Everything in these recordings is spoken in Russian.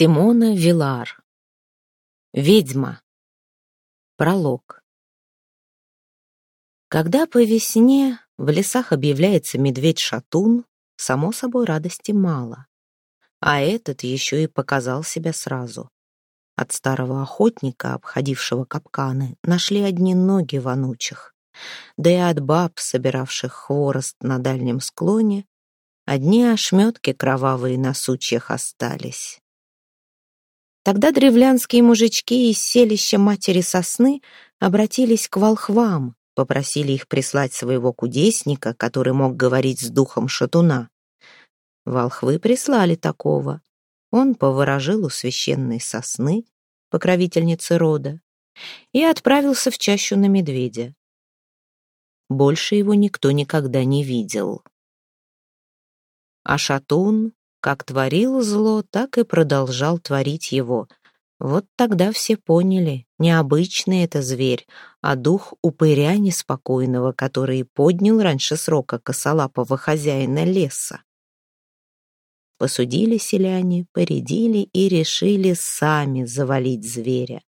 Симона Вилар. Ведьма. Пролог. Когда по весне в лесах объявляется медведь-шатун, само собой радости мало. А этот еще и показал себя сразу. От старого охотника, обходившего капканы, нашли одни ноги вонучих. Да и от баб, собиравших хворост на дальнем склоне, одни ошметки кровавые на сучьях остались. Тогда древлянские мужички из селища матери сосны обратились к волхвам, попросили их прислать своего кудесника, который мог говорить с духом шатуна. Волхвы прислали такого. Он поворожил у священной сосны, покровительницы рода, и отправился в чащу на медведя. Больше его никто никогда не видел. А шатун как творил зло, так и продолжал творить его. Вот тогда все поняли, необычный это зверь, а дух упыря неспокойного, который поднял раньше срока косолапого хозяина леса. Посудили селяне, поредили и решили сами завалить зверя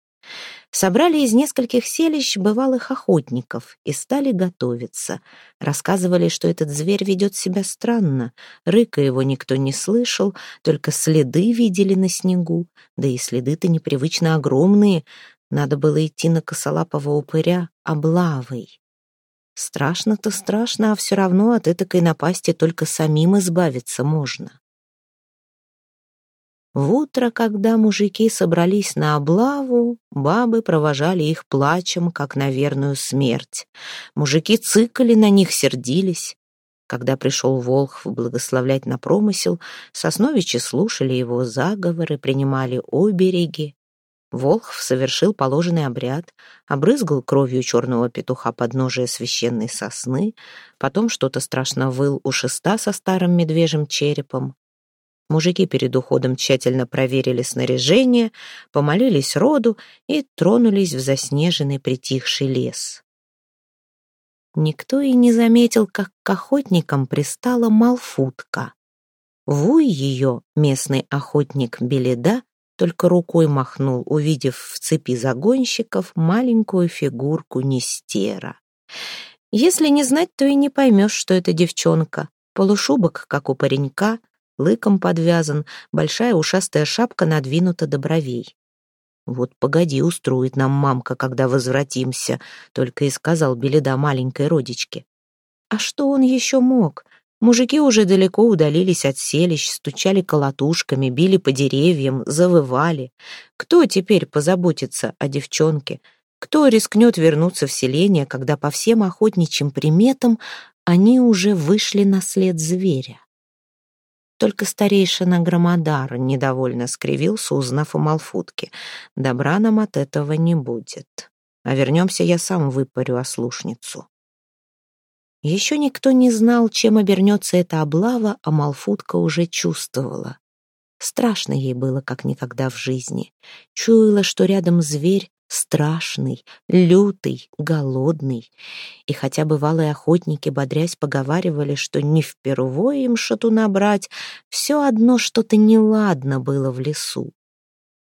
собрали из нескольких селищ бывалых охотников и стали готовиться. Рассказывали, что этот зверь ведет себя странно. Рыка его никто не слышал, только следы видели на снегу. Да и следы-то непривычно огромные. Надо было идти на косолапого упыря облавой. Страшно-то страшно, а все равно от этакой напасти только самим избавиться можно. В утро, когда мужики собрались на облаву, бабы провожали их плачем, как на верную смерть. Мужики цыкали на них, сердились. Когда пришел Волхв благословлять на промысел, сосновичи слушали его заговоры, принимали обереги. Волхв совершил положенный обряд, обрызгал кровью черного петуха подножие священной сосны, потом что-то страшно выл у шеста со старым медвежьим черепом. Мужики перед уходом тщательно проверили снаряжение, помолились роду и тронулись в заснеженный притихший лес. Никто и не заметил, как к охотникам пристала Малфутка. Вуй ее, местный охотник Беледа, только рукой махнул, увидев в цепи загонщиков маленькую фигурку Нестера. Если не знать, то и не поймешь, что это девчонка. Полушубок, как у паренька, лыком подвязан, большая ушастая шапка надвинута до бровей. «Вот погоди, устроит нам мамка, когда возвратимся», — только и сказал Беледа маленькой родичке. А что он еще мог? Мужики уже далеко удалились от селищ, стучали колотушками, били по деревьям, завывали. Кто теперь позаботится о девчонке? Кто рискнет вернуться в селение, когда по всем охотничьим приметам они уже вышли на след зверя? Только старейшина Громодар недовольно скривился, узнав о Малфутке. Добра нам от этого не будет. А вернемся, я сам выпарю ослушницу. Еще никто не знал, чем обернется эта облава, а Малфутка уже чувствовала. Страшно ей было, как никогда в жизни. Чуяла, что рядом зверь, страшный, лютый, голодный. И хотя бывалые охотники, бодрясь, поговаривали, что не впервые им шатуна брать, все одно что-то неладно было в лесу.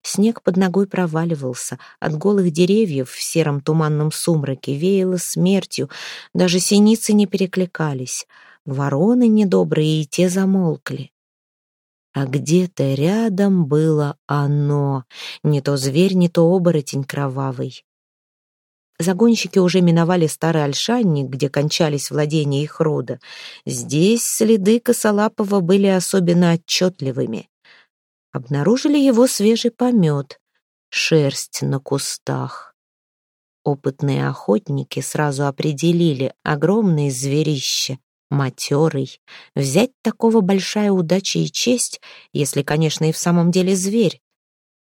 Снег под ногой проваливался, от голых деревьев в сером туманном сумраке веяло смертью, даже синицы не перекликались, вороны недобрые и те замолкли а где-то рядом было оно, не то зверь, не то оборотень кровавый. Загонщики уже миновали старый Альшанник, где кончались владения их рода. Здесь следы Косолапова были особенно отчетливыми. Обнаружили его свежий помет, шерсть на кустах. Опытные охотники сразу определили огромное зверище, матерый. Взять такого большая удача и честь, если, конечно, и в самом деле зверь.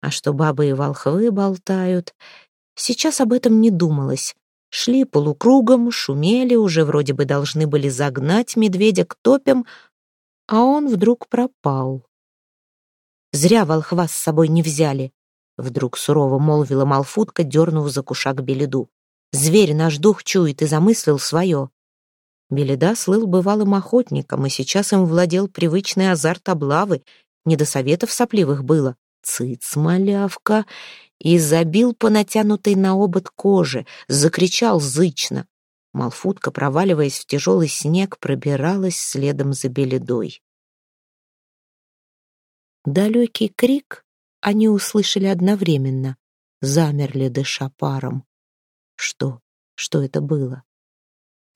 А что бабы и волхвы болтают, сейчас об этом не думалось. Шли полукругом, шумели, уже вроде бы должны были загнать медведя к топям, а он вдруг пропал. «Зря волхва с собой не взяли», — вдруг сурово молвила Малфутка, дернув за кушак Беледу. «Зверь наш дух чует и замыслил свое. Беледа слыл бывалым охотником, и сейчас им владел привычный азарт облавы. Не до советов сопливых было. «Цыц, малявка!» и забил по натянутой на обод коже, закричал зычно. Малфутка, проваливаясь в тяжелый снег, пробиралась следом за беледой. Далекий крик они услышали одновременно, замерли, дыша паром. Что? Что это было?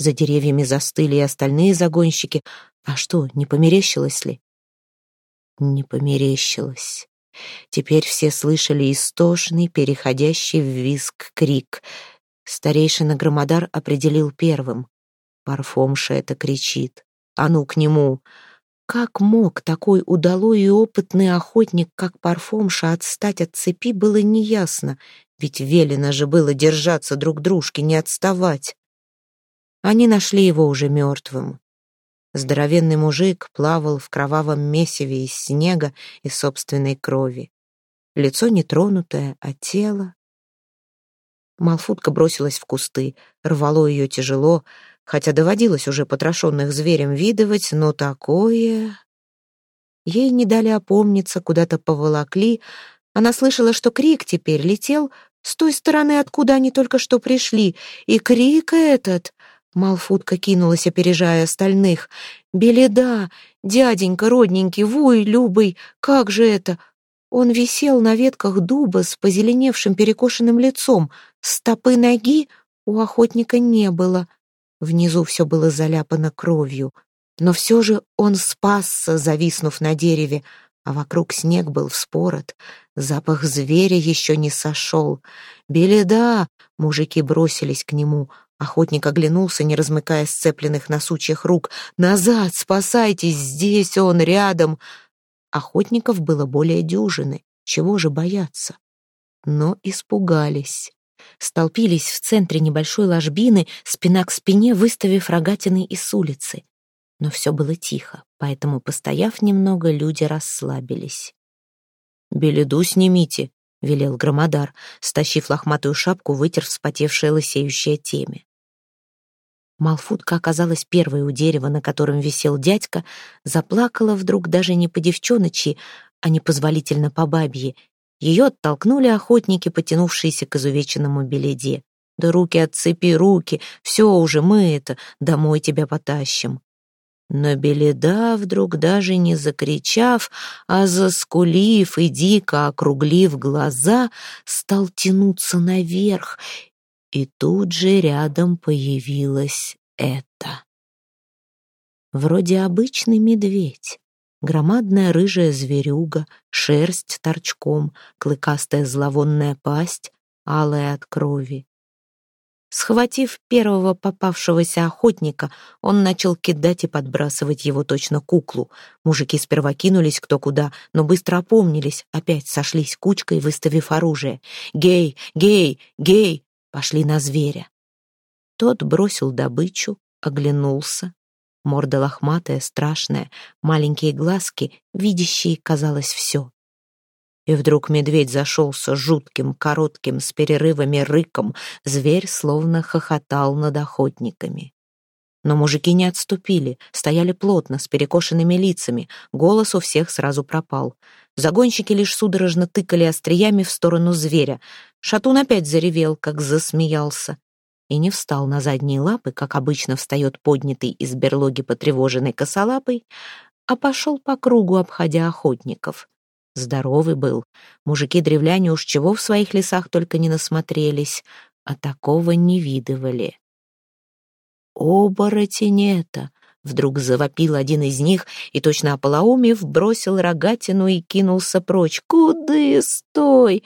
За деревьями застыли и остальные загонщики. А что, не померещилось ли? Не померещилось. Теперь все слышали истошный, переходящий в визг крик. Старейшина Громодар определил первым. Парфомша это кричит. А ну к нему! Как мог такой удалой и опытный охотник, как Парфомша, отстать от цепи, было неясно, ведь велено же было держаться друг дружки, не отставать. Они нашли его уже мертвым. Здоровенный мужик плавал в кровавом месиве из снега и собственной крови. Лицо нетронутое, а тело... Малфутка бросилась в кусты, рвало ее тяжело, хотя доводилось уже потрошенных зверем видывать, но такое... Ей не дали опомниться, куда-то поволокли. Она слышала, что крик теперь летел с той стороны, откуда они только что пришли, и крик этот... Малфутка кинулась, опережая остальных. «Беледа! Дяденька, родненький, вуй, любый! Как же это?» Он висел на ветках дуба с позеленевшим перекошенным лицом. Стопы ноги у охотника не было. Внизу все было заляпано кровью. Но все же он спасся, зависнув на дереве, а вокруг снег был вспорот. Запах зверя еще не сошел. «Беледа!» — мужики бросились к нему. Охотник оглянулся, не размыкая сцепленных на сучьях рук. «Назад! Спасайтесь! Здесь он, рядом!» Охотников было более дюжины. Чего же бояться? Но испугались столпились в центре небольшой ложбины, спина к спине, выставив рогатины и с улицы. Но все было тихо, поэтому, постояв немного, люди расслабились. «Беледу снимите», — велел Громодар, стащив лохматую шапку, вытер вспотевшее лысеющее теме. Малфутка оказалась первой у дерева, на котором висел дядька, заплакала вдруг даже не по-девчоночи, а непозволительно по бабье, ее оттолкнули охотники, потянувшиеся к изувеченному беледе. «Да руки отцепи, руки! Все уже, мы это, домой тебя потащим!» Но Беледа вдруг даже не закричав, а заскулив и дико округлив глаза, стал тянуться наверх, и тут же рядом появилось это. Вроде обычный медведь, Громадная рыжая зверюга, шерсть торчком, клыкастая зловонная пасть, алая от крови. Схватив первого попавшегося охотника, он начал кидать и подбрасывать его точно куклу. Мужики сперва кинулись кто куда, но быстро опомнились, опять сошлись кучкой, выставив оружие. «Гей! Гей! Гей!» Пошли на зверя. Тот бросил добычу, оглянулся, Морда лохматая, страшная, маленькие глазки, видящие, казалось, все. И вдруг медведь зашелся жутким, коротким, с перерывами рыком. Зверь словно хохотал над охотниками. Но мужики не отступили, стояли плотно, с перекошенными лицами. Голос у всех сразу пропал. Загонщики лишь судорожно тыкали остриями в сторону зверя. Шатун опять заревел, как засмеялся и не встал на задние лапы, как обычно встает поднятый из берлоги потревоженный косолапый, а пошел по кругу, обходя охотников. Здоровый был. Мужики-древляне уж чего в своих лесах только не насмотрелись, а такого не видывали. «Оборотень это!» — вдруг завопил один из них и, точно ополоумев, бросил рогатину и кинулся прочь. «Куды? Стой!»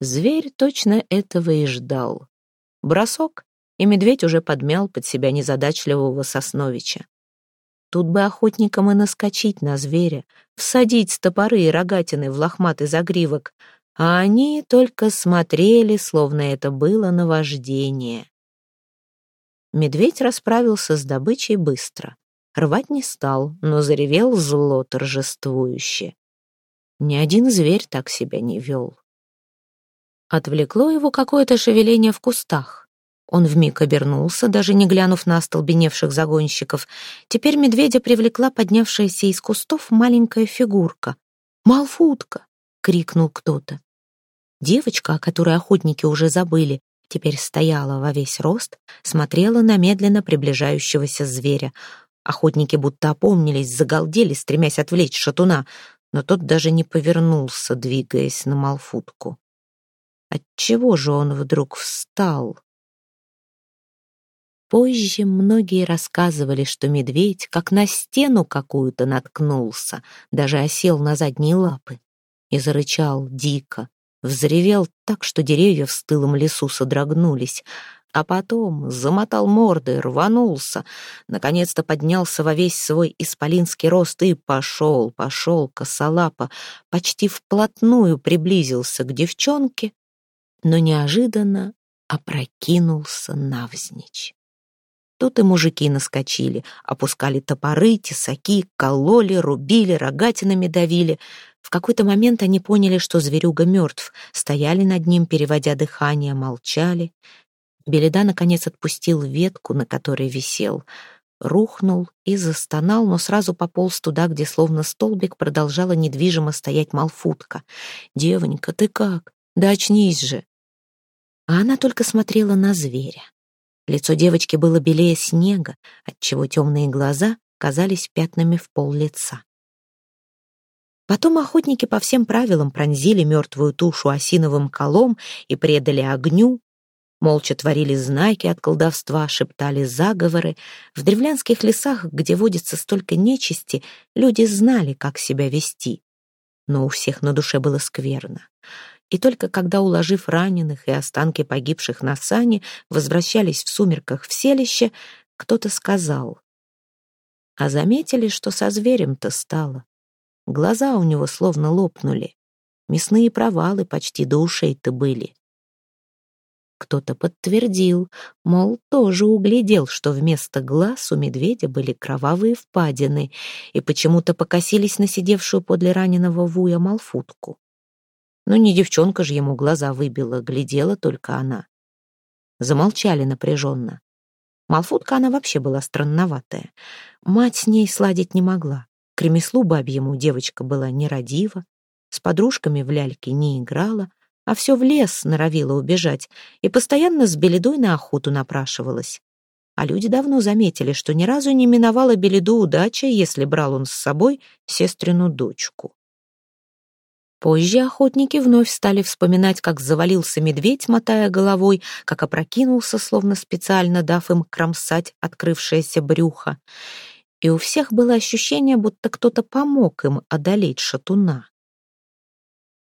Зверь точно этого и ждал. Бросок, и медведь уже подмял под себя незадачливого Сосновича. Тут бы охотникам и наскочить на зверя, всадить топоры и рогатины в лохматый загривок, а они только смотрели, словно это было наваждение. Медведь расправился с добычей быстро. Рвать не стал, но заревел зло торжествующе. Ни один зверь так себя не вел. Отвлекло его какое-то шевеление в кустах. Он вмиг обернулся, даже не глянув на остолбеневших загонщиков. Теперь медведя привлекла поднявшаяся из кустов маленькая фигурка. Малфутка! крикнул кто-то. Девочка, о которой охотники уже забыли, теперь стояла во весь рост, смотрела на медленно приближающегося зверя. Охотники будто опомнились, загалдели, стремясь отвлечь шатуна, но тот даже не повернулся, двигаясь на Малфутку. Отчего же он вдруг встал? Позже многие рассказывали, что медведь как на стену какую-то наткнулся, даже осел на задние лапы и зарычал дико, взревел так, что деревья в стылом лесу содрогнулись, а потом замотал морды, рванулся, наконец-то поднялся во весь свой исполинский рост и пошел, пошел косолапо, почти вплотную приблизился к девчонке, но неожиданно опрокинулся навзничь. Тут и мужики наскочили, опускали топоры, тесаки, кололи, рубили, рогатинами давили. В какой-то момент они поняли, что зверюга мертв, стояли над ним, переводя дыхание, молчали. Беледа, наконец, отпустил ветку, на которой висел, рухнул и застонал, но сразу пополз туда, где словно столбик продолжала недвижимо стоять Малфутка. «Девонька, ты как? Да очнись же!» А она только смотрела на зверя. Лицо девочки было белее снега, отчего темные глаза казались пятнами в пол лица. Потом охотники по всем правилам пронзили мертвую тушу осиновым колом и предали огню, молча творили знаки от колдовства, шептали заговоры. В древлянских лесах, где водится столько нечисти, люди знали, как себя вести. Но у всех на душе было скверно и только когда, уложив раненых и останки погибших на сане, возвращались в сумерках в селище, кто-то сказал. А заметили, что со зверем-то стало. Глаза у него словно лопнули. Мясные провалы почти до ушей-то были. Кто-то подтвердил, мол, тоже углядел, что вместо глаз у медведя были кровавые впадины и почему-то покосились на сидевшую подле раненого Вуя Малфутку. Но не девчонка же ему глаза выбила, глядела только она. Замолчали напряженно. Малфутка она вообще была странноватая. Мать с ней сладить не могла. К ремеслу бабьему девочка была нерадива, с подружками в ляльке не играла, а все в лес норовила убежать и постоянно с Беледой на охоту напрашивалась. А люди давно заметили, что ни разу не миновала Беледу удача, если брал он с собой сестрину дочку. Позже охотники вновь стали вспоминать, как завалился медведь, мотая головой, как опрокинулся, словно специально дав им кромсать открывшееся брюхо. И у всех было ощущение, будто кто-то помог им одолеть шатуна.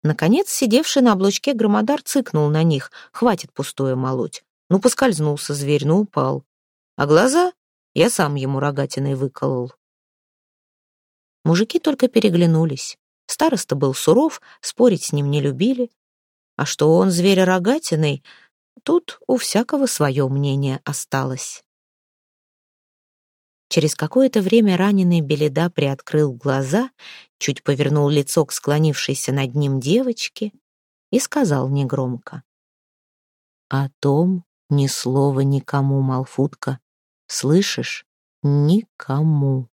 Наконец, сидевший на облучке громодар цыкнул на них. Хватит пустое молоть. Ну, поскользнулся зверь, ну, упал. А глаза я сам ему рогатиной выколол. Мужики только переглянулись. Староста был суров, спорить с ним не любили. А что он зверь рогатиной, тут у всякого свое мнение осталось. Через какое-то время раненый Беледа приоткрыл глаза, чуть повернул лицо к склонившейся над ним девочке и сказал негромко. «О том ни слова никому, Малфутка, слышишь? Никому».